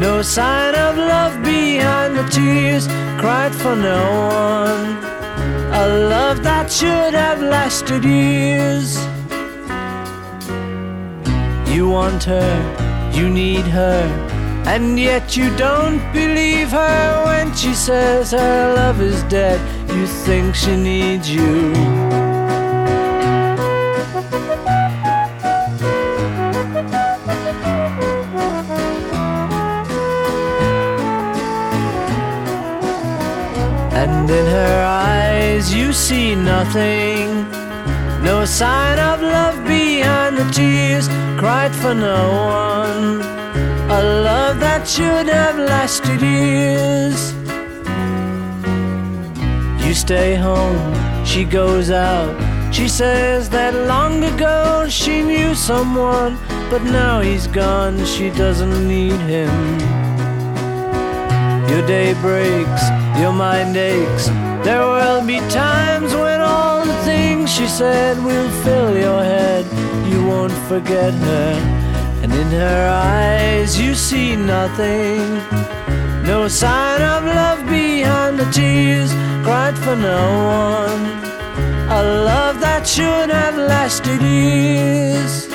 No sign of love behind the tears cried for no one. A love that should have lasted years. You want her, you need her, and yet you don't believe her when she says her love is dead. You think she needs you. And in her eyes you see nothing. No sign of love behind the tears cried for no one. A love that should have lasted years. You stay home, she goes out. She says that long ago she knew someone, but now he's gone, she doesn't need him. Your day breaks, your mind aches. There will be times when all the things she said will fill your head. You won't forget her, and in her eyes you see nothing. No sign of love behind the tears cried for no one. A love that should have lasted years.